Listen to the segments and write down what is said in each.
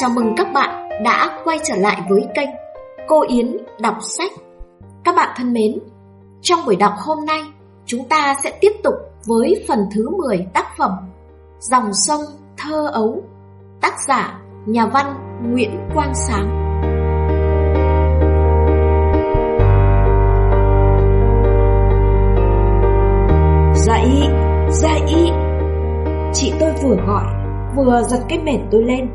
Chào mừng các bạn đã quay trở lại với kênh Cô Yến Đọc Sách. Các bạn thân mến, trong buổi đọc hôm nay, chúng ta sẽ tiếp tục với phần thứ 10 tác phẩm Dòng sông thơ ấu, tác giả nhà văn Nguyễn Quang Sáng. Dạ dậy, dậy dạ Chị tôi vừa gọi Vừa giật cái mền tôi lên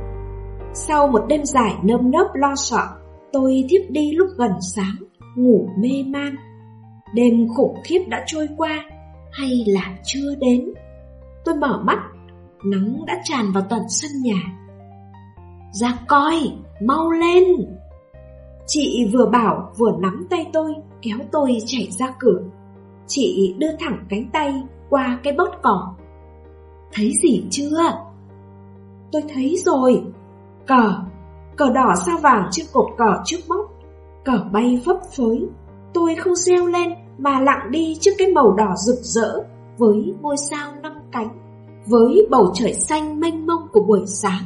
sau một đêm dài nơm nớp lo sợ, Tôi thiếp đi lúc gần sáng, Ngủ mê man. Đêm khủng khiếp đã trôi qua Hay là chưa đến? Tôi mở mắt, Nắng đã tràn vào tận sân nhà. Ra coi, Mau lên! Chị vừa bảo vừa nắm tay tôi, Kéo tôi chạy ra cửa. Chị đưa thẳng cánh tay qua cái bớt cỏ. Thấy gì chưa? Tôi thấy rồi. Cờ. Cờ đỏ sao vàng trên cột cờ trước móc. Cờ bay phấp phới. Tôi không reo lên mà lặng đi trước cái màu đỏ rực rỡ Với ngôi sao năm cánh Với bầu trời xanh mênh mông của buổi sáng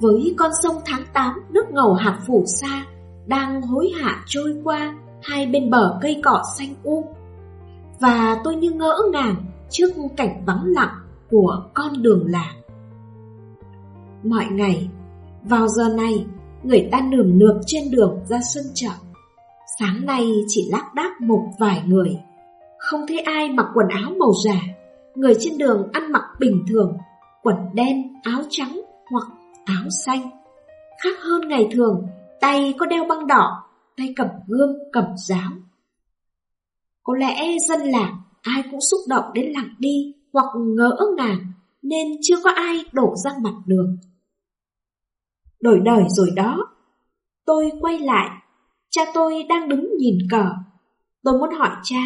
Với con sông tháng 8 nước ngầu hạt phủ xa Đang hối hả trôi qua hai bên bờ cây cỏ xanh um. Và tôi như ngỡ ngàng trước cảnh vắng lặng của con đường làng. Mọi ngày, vào giờ này, người ta nườm nượp trên đường ra sân chợ. Sáng nay chỉ lác đác một vài người, không thấy ai mặc quần áo màu già, người trên đường ăn mặc bình thường, quần đen, áo trắng hoặc áo xanh. Khác hơn ngày thường, tay có đeo băng đỏ, tay cầm gươm, cầm giáo. Có lẽ dân làng ai cũng xúc động đến lặng đi hoặc ngỡ ngàng nên chưa có ai đổ ra mặt đường. Đổi đời rồi đó. Tôi quay lại, cha tôi đang đứng nhìn cờ. Tôi muốn hỏi cha,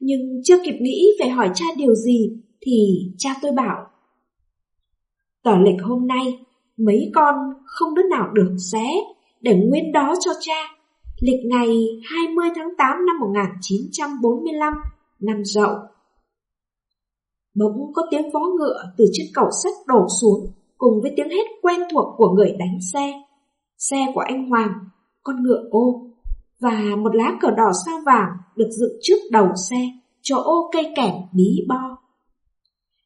nhưng chưa kịp nghĩ về hỏi cha điều gì thì cha tôi bảo. Tờ lịch hôm nay, mấy con không đứa nào được xé để nguyên đó cho cha. Lịch ngày 20 tháng 8 năm 1945, năm dậu. Bỗng có tiếng vó ngựa từ chiếc cầu sắt đổ xuống Cùng với tiếng hét quen thuộc của người đánh xe. Xe của anh Hoàng, con ngựa ô Và một lá cờ đỏ sao vàng được dựng trước đầu xe Chỗ cây kẻm bí bo.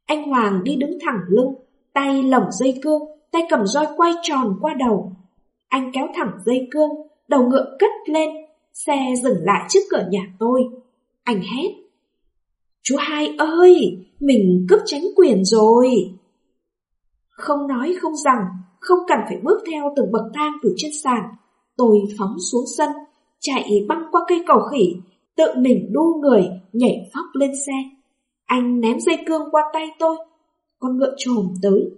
Anh Hoàng đi đứng thẳng lưng Tay lỏng dây cương Tay cầm roi quay tròn qua đầu. Anh kéo thẳng dây cương Đầu ngựa cất lên Xe dừng lại trước cửa nhà tôi. Anh hét Chú hai ơi, mình cướp tránh quyền rồi. Không nói không rằng, không cần phải bước theo từng bậc thang từ trên sàn. Tôi phóng xuống sân, chạy băng qua cây cầu khỉ, tự mình đu người, nhảy phóc lên xe. Anh ném dây cương qua tay tôi, con ngựa trồm tới.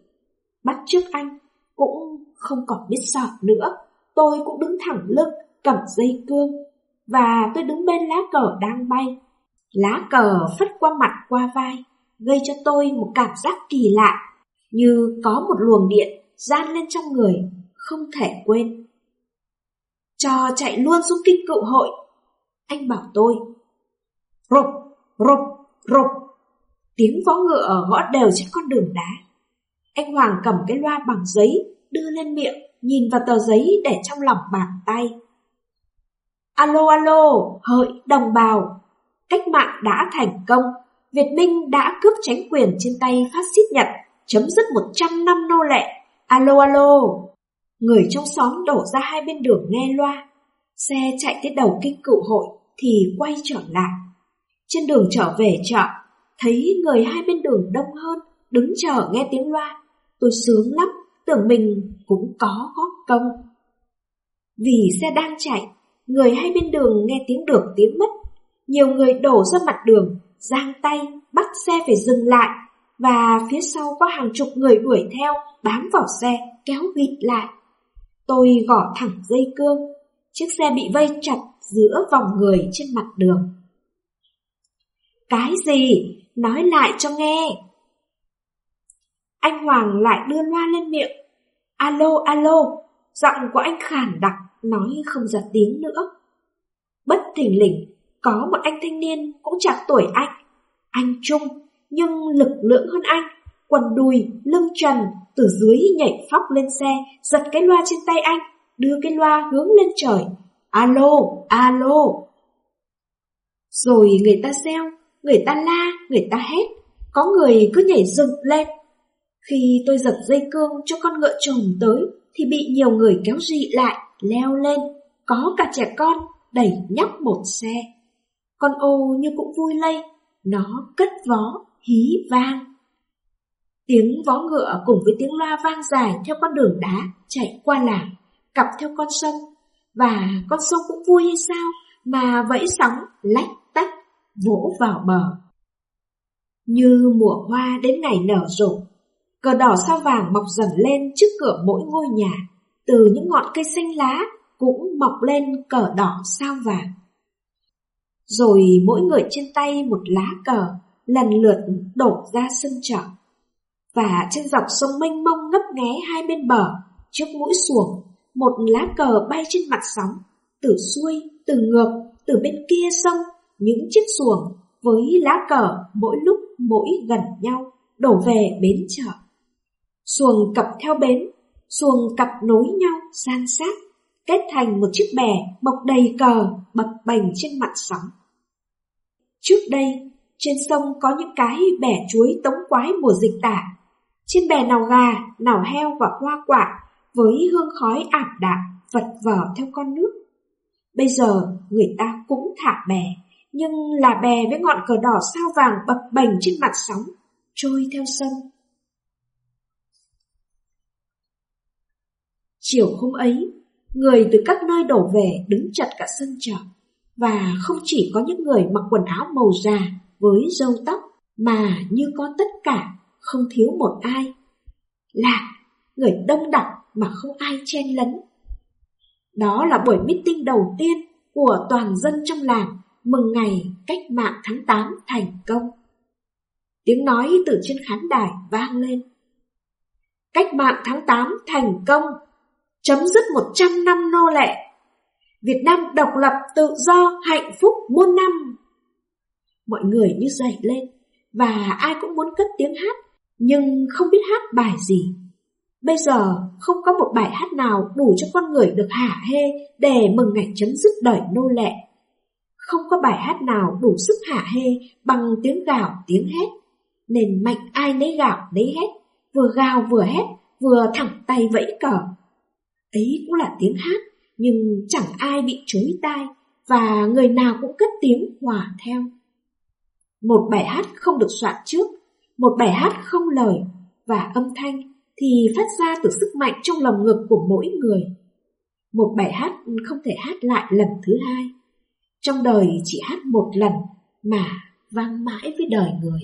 Bắt trước anh, cũng không còn biết sợ nữa. Tôi cũng đứng thẳng lưng, cầm dây cương, và tôi đứng bên lá cờ đang bay. Lá cờ phất qua mặt qua vai, gây cho tôi một cảm giác kỳ lạ, như có một luồng điện gian lên trong người, không thể quên. Cho chạy luôn xuống kinh cựu hội. Anh bảo tôi. Rục, rục, rục. Tiếng vó ngựa gõ đều trên con đường đá. Anh Hoàng cầm cái loa bằng giấy, đưa lên miệng, nhìn vào tờ giấy để trong lòng bàn tay. Alo alo, hỡi đồng bào, cách mạng đã thành công, Việt Minh đã cướp tránh quyền trên tay phát xít Nhật, chấm dứt 100 năm nô lệ. Alo alo! Người trong xóm đổ ra hai bên đường nghe loa. Xe chạy tới đầu kinh cựu hội thì quay trở lại. Trên đường trở về chợ, thấy người hai bên đường đông hơn, đứng chờ nghe tiếng loa. Tôi sướng lắm, tưởng mình cũng có góp công. Vì xe đang chạy, người hai bên đường nghe tiếng được tiếng mất, nhiều người đổ ra mặt đường, giang tay, bắt xe phải dừng lại, và phía sau có hàng chục người đuổi theo, bám vào xe, kéo vịt lại. Tôi gõ thẳng dây cương, chiếc xe bị vây chặt giữa vòng người trên mặt đường. Cái gì? Nói lại cho nghe. Anh Hoàng lại đưa loa lên miệng. Alo, alo, giọng của anh khàn đặc, nói không giật tiếng nữa. Bất thình lình, có một anh thanh niên cũng chạc tuổi anh, anh Trung, nhưng lực lượng hơn anh, quần đùi, lưng trần, từ dưới nhảy phóc lên xe, giật cái loa trên tay anh, đưa cái loa hướng lên trời. Alo, alo. Rồi người ta reo, người ta la, người ta hét, có người cứ nhảy dựng lên. Khi tôi giật dây cương cho con ngựa chồng tới, thì bị nhiều người kéo dị lại, leo lên, có cả trẻ con đẩy nhóc một xe. Con ô như cũng vui lây, nó cất vó, hí vang. Tiếng vó ngựa cùng với tiếng loa vang dài theo con đường đá chạy qua làng, cặp theo con sông. Và con sông cũng vui hay sao mà vẫy sóng lách tách vỗ vào bờ. Như mùa hoa đến ngày nở rộ, cờ đỏ sao vàng mọc dần lên trước cửa mỗi ngôi nhà, từ những ngọn cây xanh lá cũng mọc lên cờ đỏ sao vàng. Rồi mỗi người trên tay một lá cờ lần lượt đổ ra sân chợ. Và trên dọc sông mênh mông ngấp nghé hai bên bờ, trước mũi xuồng, một lá cờ bay trên mặt sóng, từ xuôi, từ ngược, từ bên kia sông, những chiếc xuồng với lá cờ mỗi lúc mỗi gần nhau đổ về bến chợ. Xuồng cặp theo bến, xuồng cặp nối nhau san sát, kết thành một chiếc bè bọc đầy cờ bập bềnh trên mặt sóng. Trước đây, trên sông có những cái bè chuối tống quái mùa dịch tả. Trên bè nào gà, nào heo và hoa quả, với hương khói ảm đạm vật vờ theo con nước. Bây giờ người ta cũng thả bè, nhưng là bè với ngọn cờ đỏ sao vàng bập bềnh trên mặt sóng, trôi theo sông. Chiều hôm ấy, người từ các nơi đổ về đứng chật cả sân chợ, và không chỉ có những người mặc quần áo màu già với râu tóc, mà như có tất cả, không thiếu một ai. Là người đông đặc mà không ai chen lấn. Đó là buổi meeting đầu tiên của toàn dân trong làng mừng ngày cách mạng tháng 8 thành công. Tiếng nói từ trên khán đài vang lên. Cách mạng tháng 8 thành công, chấm dứt 100 năm nô lệ. Việt Nam độc lập tự do hạnh phúc muôn năm. Mọi người như dậy lên, và ai cũng muốn cất tiếng hát, nhưng không biết hát bài gì. Bây giờ không có một bài hát nào đủ cho con người được hả hê để mừng ngày chấm dứt đời nô lệ. Không có bài hát nào đủ sức hả hê bằng tiếng gào tiếng hét. Nên mạnh ai nấy gào nấy hét, vừa gào vừa hét, vừa thẳng tay vẫy cờ. Ấy cũng là tiếng hát, nhưng chẳng ai bị chối tai, và người nào cũng cất tiếng hòa theo. Một bài hát không được soạn trước, một bài hát không lời, và âm thanh thì phát ra từ sức mạnh trong lòng ngực của mỗi người. Một bài hát không thể hát lại lần thứ hai. Trong đời chỉ hát một lần mà vang mãi với đời người.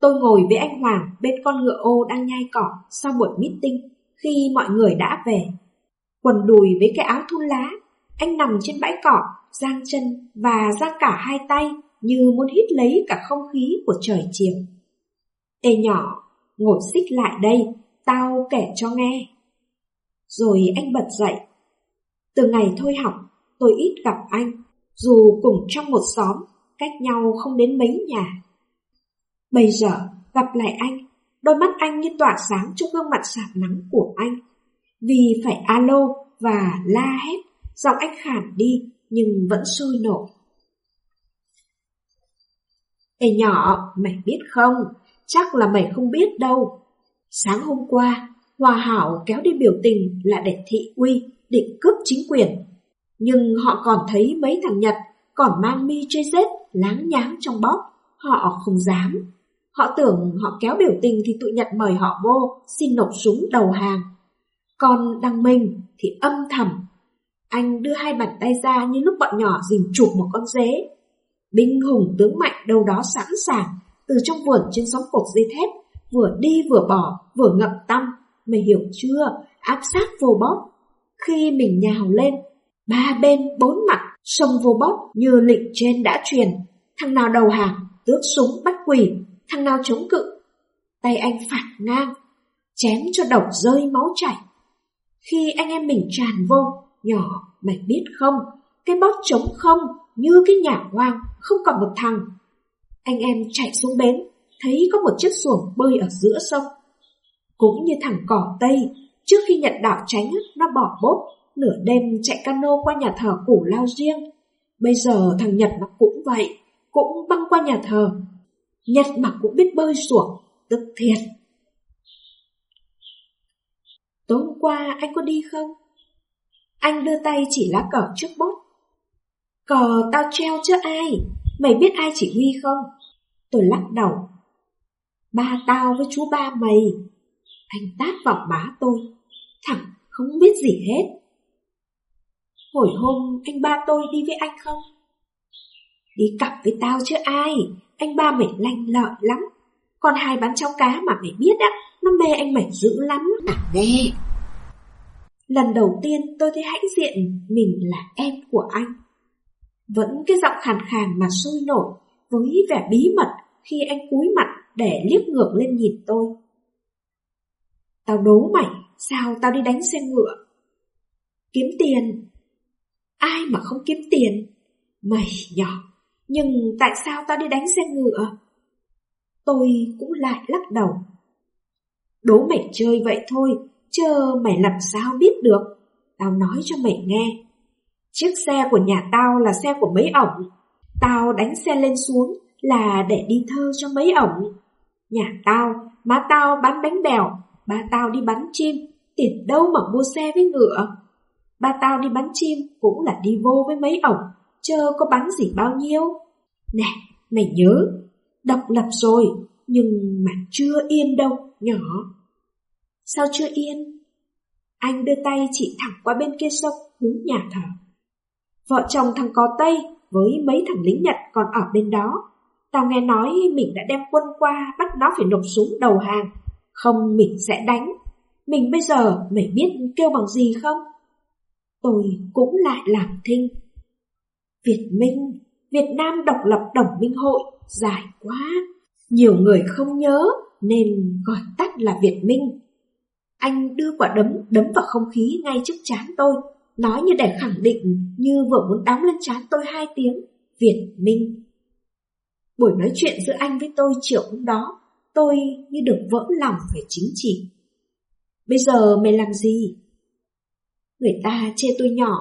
Tôi ngồi với anh Hoàng bên con ngựa ô đang nhai cỏ sau buổi meeting khi mọi người đã về. Quần đùi với cái áo thun lá, anh nằm trên bãi cỏ, giang chân và giang cả hai tay như muốn hít lấy cả không khí của trời chiều. Tê nhỏ, ngồi xích lại đây, tao kể cho nghe. Rồi anh bật dậy. Từ ngày thôi học, tôi ít gặp anh, dù cùng trong một xóm, cách nhau không đến mấy nhà. Bây giờ, gặp lại anh, đôi mắt anh như tỏa sáng trong gương mặt sạp nắng của anh. Vì phải alo và la hét, giọng anh khản đi nhưng vẫn sôi nổi. Ê nhỏ, mày biết không? Chắc là mày không biết đâu. Sáng hôm qua, Hòa Hảo kéo đi biểu tình là để thị uy, định cướp chính quyền. Nhưng họ còn thấy mấy thằng Nhật còn mang mi chơi rết, láng nháng trong bóp. Họ không dám. Họ tưởng họ kéo biểu tình thì tụi Nhật mời họ vô, xin nộp súng đầu hàng. Còn đăng minh thì âm thầm. Anh đưa hai bàn tay ra như lúc bọn nhỏ dình chụp một con dế. Binh hùng tướng mạnh đâu đó sẵn sàng, từ trong vườn trên sóng cột dây thép, vừa đi vừa bỏ, vừa ngậm tâm. Mày hiểu chưa? Áp sát vô bóp. Khi mình nhào lên, ba bên bốn mặt, sông vô bóp như lệnh trên đã truyền. Thằng nào đầu hàng, tước súng bắt quỷ, thằng nào chống cự. Tay anh phạt ngang, chém cho đầu rơi máu chảy. Khi anh em mình tràn vô, nhỏ, mày biết không, cái bót trống không, như cái nhà hoang, không còn một thằng. Anh em chạy xuống bến, thấy có một chiếc xuồng bơi ở giữa sông. Cũng như thằng cỏ Tây, trước khi nhận đảo tránh, nó bỏ bốt, nửa đêm chạy cano qua nhà thờ củ lao riêng. Bây giờ thằng Nhật nó cũng vậy, cũng băng qua nhà thờ. Nhật mà cũng biết bơi xuồng, tức thiệt. Tối hôm qua anh có đi không? Anh đưa tay chỉ lá cờ trước bốt. Cờ tao treo chứ ai, mày biết ai chỉ huy không? Tôi lắc đầu. Ba tao với chú ba mày. Anh tát vào má tôi, thẳng không biết gì hết. Hồi hôm anh ba tôi đi với anh không? Đi cặp với tao chứ ai, anh ba mày lanh lợi lắm. Còn hai bán cháo cá mà mày biết á, nó mê anh mày dữ lắm. À nghe. Lần đầu tiên tôi thấy hãnh diện mình là em của anh. Vẫn cái giọng khàn khàn mà sôi nổi với vẻ bí mật khi anh cúi mặt để liếc ngược lên nhìn tôi. Tao đố mày, sao tao đi đánh xe ngựa? Kiếm tiền. Ai mà không kiếm tiền? Mày nhỏ, nhưng tại sao tao đi đánh xe ngựa? Tôi cũng lại lắc đầu. Đố mày chơi vậy thôi, Chờ mày làm sao biết được? Tao nói cho mày nghe. Chiếc xe của nhà tao là xe của mấy ổng. Tao đánh xe lên xuống là để đi thơ cho mấy ổng. Nhà tao, má tao bán bánh bèo, ba tao đi bắn chim, tiền đâu mà mua xe với ngựa. Ba tao đi bắn chim cũng là đi vô với mấy ổng, chờ có bắn gì bao nhiêu. Nè, mày nhớ, độc lập rồi, nhưng mà chưa yên đâu, nhỏ. Sao chưa yên? Anh đưa tay chỉ thẳng qua bên kia sông hướng nhà thờ. Vợ chồng thằng có Tây với mấy thằng lính Nhật còn ở bên đó. Tao nghe nói mình đã đem quân qua bắt nó phải nộp súng đầu hàng. Không mình sẽ đánh. Mình bây giờ mày biết kêu bằng gì không? Tôi cũng lại làm thinh. Việt Minh, Việt Nam độc lập đồng minh hội, dài quá. Nhiều người không nhớ nên gọi tắt là Việt Minh. Anh đưa quả đấm đấm vào không khí ngay trước chán tôi, nói như để khẳng định như vừa muốn đóng lên chán tôi hai tiếng, Việt Minh. Buổi nói chuyện giữa anh với tôi chiều hôm đó, tôi như được vỡ lòng về chính trị. Bây giờ mày làm gì? Người ta chê tôi nhỏ.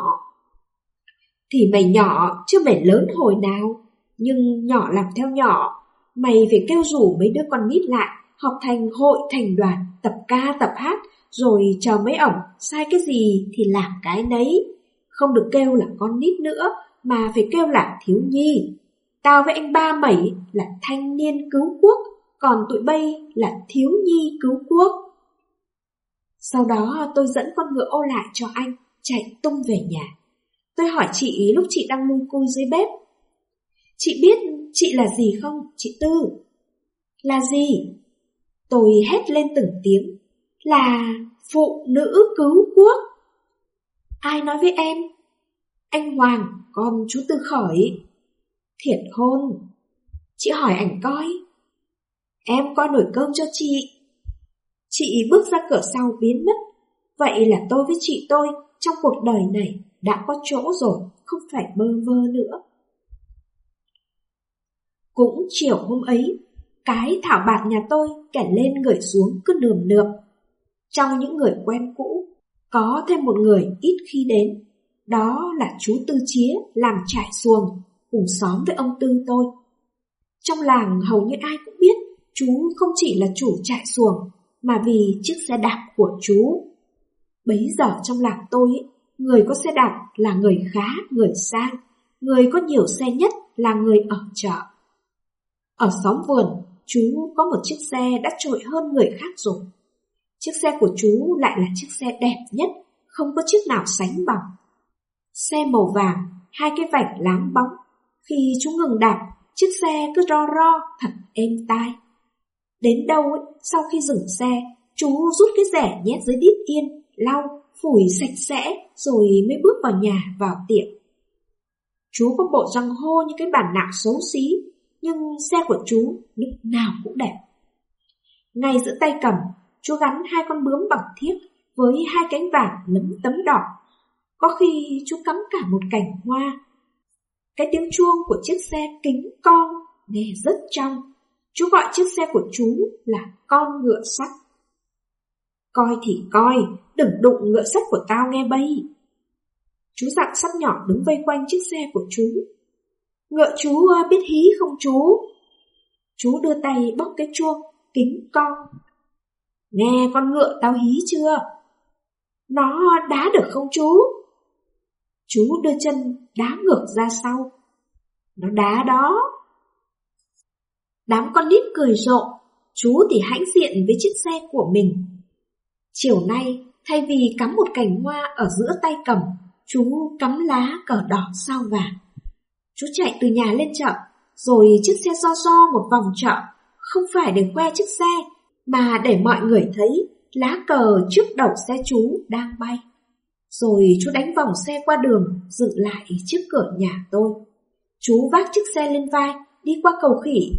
Thì mày nhỏ chứ mày lớn hồi nào, nhưng nhỏ làm theo nhỏ, mày phải kêu rủ mấy đứa con nít lại, học thành hội thành đoàn, tập ca tập hát, rồi chờ mấy ổng sai cái gì thì làm cái nấy. Không được kêu là con nít nữa, mà phải kêu là thiếu nhi. Tao với anh ba mẩy là thanh niên cứu quốc, còn tụi bay là thiếu nhi cứu quốc. Sau đó tôi dẫn con ngựa ô lại cho anh, chạy tung về nhà. Tôi hỏi chị lúc chị đang lung cu dưới bếp. Chị biết chị là gì không, chị Tư? Là gì? Tôi hét lên từng tiếng, là phụ nữ cứu quốc. Ai nói với em? Anh Hoàng, con chú Tư Khởi. Thiệt hôn. Chị hỏi ảnh coi. Em coi nổi cơm cho chị. Chị bước ra cửa sau biến mất. Vậy là tôi với chị tôi trong cuộc đời này đã có chỗ rồi, không phải bơ vơ nữa. Cũng chiều hôm ấy, cái thảo bạc nhà tôi kẻ lên người xuống cứ nườm nượp trong những người quen cũ, có thêm một người ít khi đến. Đó là chú Tư Chía làm trại xuồng, cùng xóm với ông Tư tôi. Trong làng hầu như ai cũng biết chú không chỉ là chủ trại xuồng, mà vì chiếc xe đạp của chú. Bấy giờ trong làng tôi, người có xe đạp là người khá, người sang, người có nhiều xe nhất là người ở chợ. Ở xóm vườn, chú có một chiếc xe đã trội hơn người khác rồi. Chiếc xe của chú lại là chiếc xe đẹp nhất, không có chiếc nào sánh bằng. Xe màu vàng, hai cái vạch láng bóng. Khi chú ngừng đạp, chiếc xe cứ ro ro thật êm tai. Đến đâu ấy, sau khi dừng xe, chú rút cái rẻ nhét dưới đít yên, lau, phủi sạch sẽ rồi mới bước vào nhà vào tiệm. Chú có bộ răng hô như cái bản nạo xấu xí, nhưng xe của chú lúc nào cũng đẹp. Ngay giữa tay cầm chú gắn hai con bướm bằng thiếc với hai cánh vàng lấm tấm đỏ. Có khi chú cắm cả một cành hoa. Cái tiếng chuông của chiếc xe kính con nghe rất trong. Chú gọi chiếc xe của chú là con ngựa sắt. Coi thì coi, đừng đụng ngựa sắt của tao nghe bay. Chú dặn sắt nhỏ đứng vây quanh chiếc xe của chú. Ngựa chú à, biết hí không chú? Chú đưa tay bóc cái chuông, kính con. Nghe con ngựa tao hí chưa? Nó đá được không chú? Chú đưa chân đá ngược ra sau. Nó đá đó. Đám con nít cười rộ, chú thì hãnh diện với chiếc xe của mình. Chiều nay, thay vì cắm một cành hoa ở giữa tay cầm, chú cắm lá cờ đỏ sao vàng. Chú chạy từ nhà lên chợ, rồi chiếc xe do do một vòng chợ, không phải để que chiếc xe, mà để mọi người thấy lá cờ trước đầu xe chú đang bay. Rồi chú đánh vòng xe qua đường, dựng lại trước cửa nhà tôi. Chú vác chiếc xe lên vai, đi qua cầu khỉ.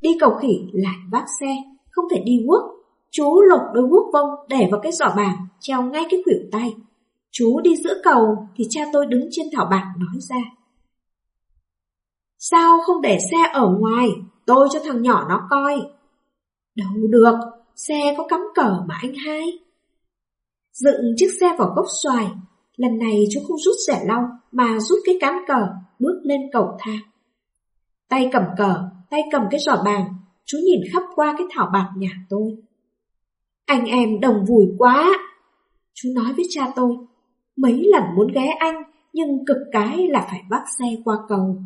Đi cầu khỉ lại vác xe, không thể đi guốc. Chú lột đôi guốc vông để vào cái giỏ bàn, treo ngay cái khuỷu tay. Chú đi giữa cầu thì cha tôi đứng trên thảo bạc nói ra. Sao không để xe ở ngoài, tôi cho thằng nhỏ nó coi. Đâu được, xe có cắm cờ mà anh hai. Dựng chiếc xe vào gốc xoài, lần này chú không rút rẻ lau mà rút cái cán cờ, bước lên cầu thang. Tay cầm cờ, tay cầm cái giỏ bàn, chú nhìn khắp qua cái thảo bạc nhà tôi. Anh em đồng vùi quá. Chú nói với cha tôi, mấy lần muốn ghé anh, nhưng cực cái là phải bắt xe qua cầu.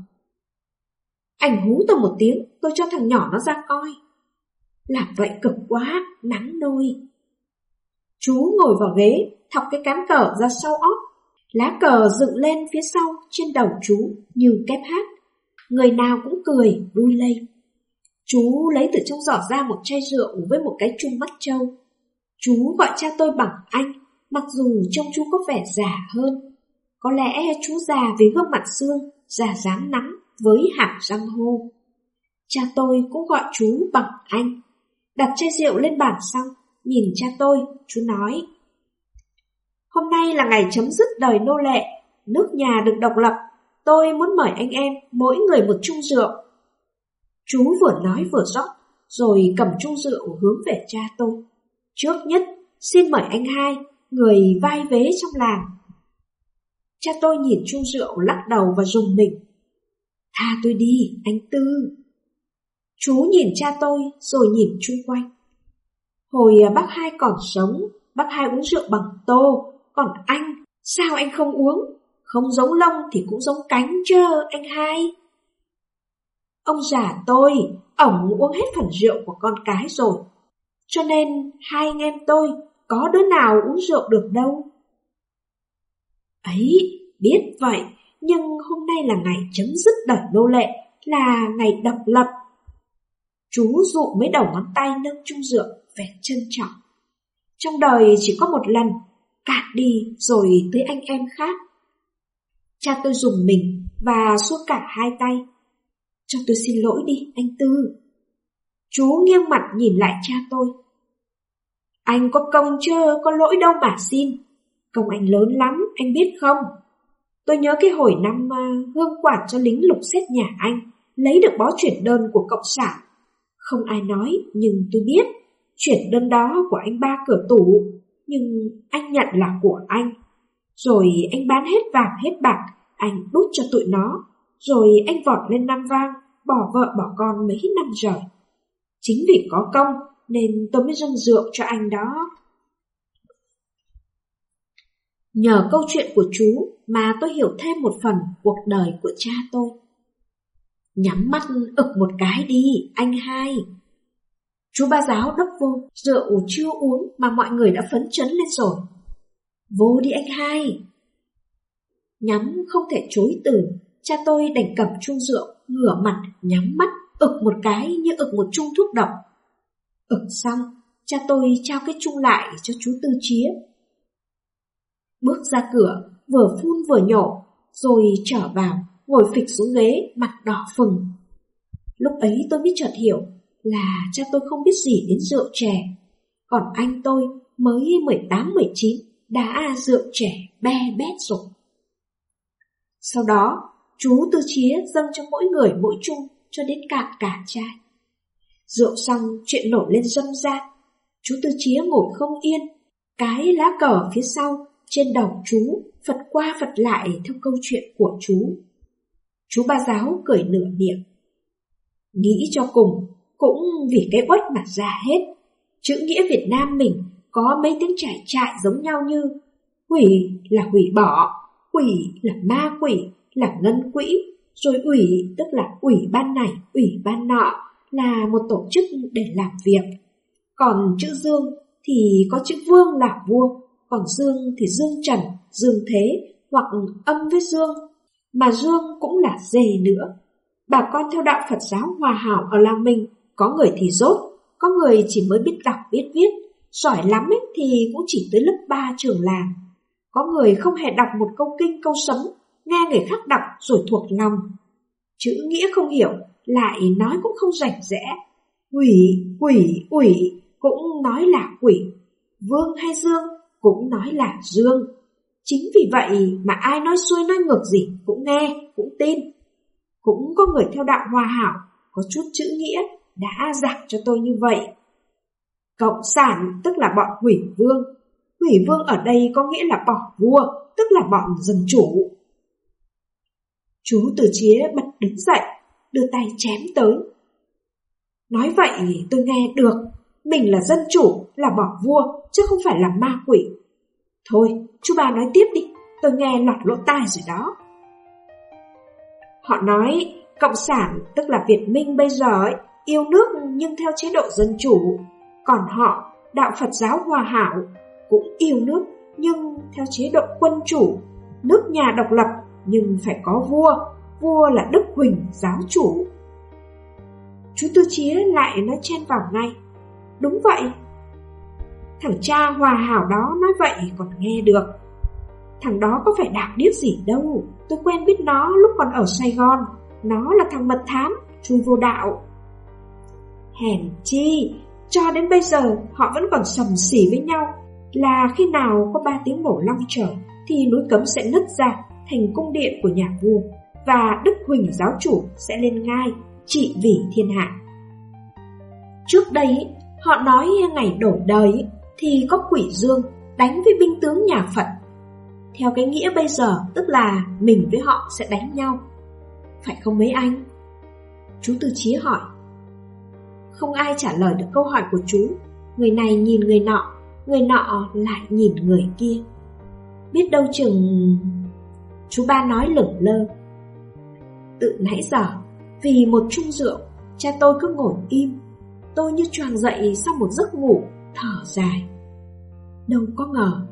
Anh hú tôi một tiếng, tôi cho thằng nhỏ nó ra coi. Làm vậy cực quá, nắng nôi. Chú ngồi vào ghế, thọc cái cán cờ ra sau óc. Lá cờ dựng lên phía sau trên đầu chú như kép hát. Người nào cũng cười, vui lây. Chú lấy từ trong giỏ ra một chai rượu với một cái chung mắt trâu. Chú gọi cha tôi bằng anh, mặc dù trông chú có vẻ già hơn. Có lẽ chú già vì gương mặt xương, già dáng nắng với hàm răng hô. Cha tôi cũng gọi chú bằng anh. Đặt chai rượu lên bàn xong, nhìn cha tôi, chú nói. Hôm nay là ngày chấm dứt đời nô lệ, nước nhà được độc lập. Tôi muốn mời anh em mỗi người một chung rượu. Chú vừa nói vừa rót, rồi cầm chung rượu hướng về cha tôi. Trước nhất, xin mời anh hai, người vai vế trong làng. Cha tôi nhìn chung rượu lắc đầu và dùng mình. Tha tôi đi, anh Tư. Chú nhìn cha tôi rồi nhìn chung quanh. Hồi à, bác hai còn sống, bác hai uống rượu bằng tô, còn anh, sao anh không uống? Không giống lông thì cũng giống cánh chứ, anh hai. Ông già tôi, ổng uống hết phần rượu của con cái rồi. Cho nên hai anh em tôi có đứa nào uống rượu được đâu. Ấy, biết vậy, nhưng hôm nay là ngày chấm dứt đời nô lệ, là ngày độc lập. Chú dụ mấy đầu ngón tay nâng chung rượu, vẻ trân trọng. Trong đời chỉ có một lần, cạn đi rồi tới anh em khác. Cha tôi dùng mình và suốt cả hai tay. Cho tôi xin lỗi đi, anh Tư. Chú nghiêng mặt nhìn lại cha tôi. Anh có công chưa, có lỗi đâu mà xin. Công anh lớn lắm, anh biết không? Tôi nhớ cái hồi năm uh, hương quản cho lính lục xét nhà anh, lấy được bó chuyển đơn của Cộng sản. Không ai nói, nhưng tôi biết, chuyển đơn đó của anh ba cửa tủ, nhưng anh nhận là của anh. Rồi anh bán hết vàng hết bạc, anh đút cho tụi nó, rồi anh vọt lên Nam Vang, bỏ vợ bỏ con mấy năm rồi. Chính vì có công nên tôi mới dâng rượu cho anh đó. Nhờ câu chuyện của chú mà tôi hiểu thêm một phần cuộc đời của cha tôi. Nhắm mắt ực một cái đi, anh hai. Chú ba giáo đốc vô, rượu chưa uống mà mọi người đã phấn chấn lên rồi. Vô đi anh hai. Nhắm không thể chối từ, cha tôi đành cầm chung rượu, ngửa mặt, nhắm mắt, ực một cái như ực một chung thuốc độc. Ực xong, cha tôi trao cái chung lại cho chú Tư Chía. Bước ra cửa, vừa phun vừa nhổ, rồi trở vào, ngồi phịch xuống ghế, mặt đỏ phừng. Lúc ấy tôi mới chợt hiểu là cha tôi không biết gì đến rượu chè, còn anh tôi mới 18-19 đã rượu trẻ be bét rồi. Sau đó, chú Tư Chía dâng cho mỗi người mỗi chung cho đến cạn cả chai. Rượu xong chuyện nổi lên dâm gian. Chú Tư Chía ngồi không yên, cái lá cờ phía sau trên đầu chú phật qua phật lại theo câu chuyện của chú. Chú ba giáo cười nửa miệng. Nghĩ cho cùng, cũng vì cái uất mà ra hết. Chữ nghĩa Việt Nam mình có mấy tiếng trải trại giống nhau như quỷ là quỷ bỏ, quỷ là ma quỷ, là ngân quỹ, rồi ủy tức là ủy ban này, ủy ban nọ là một tổ chức để làm việc. Còn chữ dương thì có chữ vương là vua, còn dương thì dương trần, dương thế hoặc âm với dương, mà dương cũng là dề nữa. Bà con theo đạo Phật giáo hòa hảo ở làng mình, có người thì rốt, có người chỉ mới biết đọc biết viết, giỏi lắm ấy thì cũng chỉ tới lớp 3 trường làng. Có người không hề đọc một câu kinh câu sấm, nghe người khác đọc rồi thuộc lòng. Chữ nghĩa không hiểu, lại nói cũng không rảnh rẽ. Quỷ, quỷ, quỷ cũng nói là quỷ, vương hay dương cũng nói là dương. Chính vì vậy mà ai nói xuôi nói ngược gì cũng nghe, cũng tin. Cũng có người theo đạo hòa hảo, có chút chữ nghĩa, đã giảng cho tôi như vậy. Cộng sản tức là bọn quỷ vương. Quỷ vương ở đây có nghĩa là bỏ vua, tức là bọn dân chủ. Chú từ chía bật đứng dậy, đưa tay chém tới. Nói vậy tôi nghe được, mình là dân chủ, là bỏ vua, chứ không phải là ma quỷ. Thôi, chú bà nói tiếp đi, tôi nghe lọt lỗ tai rồi đó. Họ nói, Cộng sản tức là Việt Minh bây giờ ấy, yêu nước nhưng theo chế độ dân chủ, còn họ, đạo Phật giáo hòa hảo, cũng yêu nước nhưng theo chế độ quân chủ, nước nhà độc lập nhưng phải có vua, vua là Đức Huỳnh giáo chủ. Chú Tư Chía lại nói chen vào ngay. Đúng vậy. Thằng cha hòa hảo đó nói vậy còn nghe được. Thằng đó có phải đạp điếc gì đâu, tôi quen biết nó lúc còn ở Sài Gòn. Nó là thằng mật thám, chui vô đạo. Hèn chi, cho đến bây giờ họ vẫn còn sầm xỉ với nhau. Là khi nào có ba tiếng nổ long trời thì núi cấm sẽ nứt ra thành cung điện của nhà vua và Đức Huỳnh giáo chủ sẽ lên ngai trị vì thiên hạ. Trước đây, họ nói ngày đổi đời thì có quỷ dương đánh với binh tướng nhà Phật. Theo cái nghĩa bây giờ tức là mình với họ sẽ đánh nhau. Phải không mấy anh? Chú Tư Chí hỏi. Không ai trả lời được câu hỏi của chú. Người này nhìn người nọ, người nọ lại nhìn người kia. Biết đâu chừng... Chú ba nói lửng lơ. Tự nãy giờ, vì một chung rượu, cha tôi cứ ngồi im. Tôi như choàng dậy sau một giấc ngủ, thở dài. Đâu có ngờ,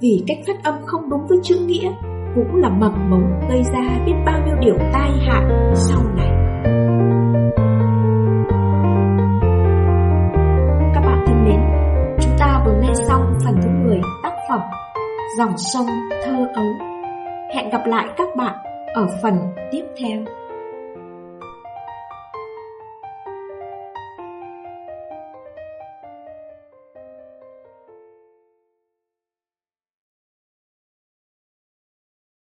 vì cách phát âm không đúng với chữ nghĩa, cũng là mầm mống gây ra biết bao nhiêu điều tai hại sau này. Các bạn thân mến, chúng ta vừa nghe xong phần thứ 10 tác phẩm Dòng sông thơ ấu. Hẹn gặp lại các bạn ở phần tiếp theo.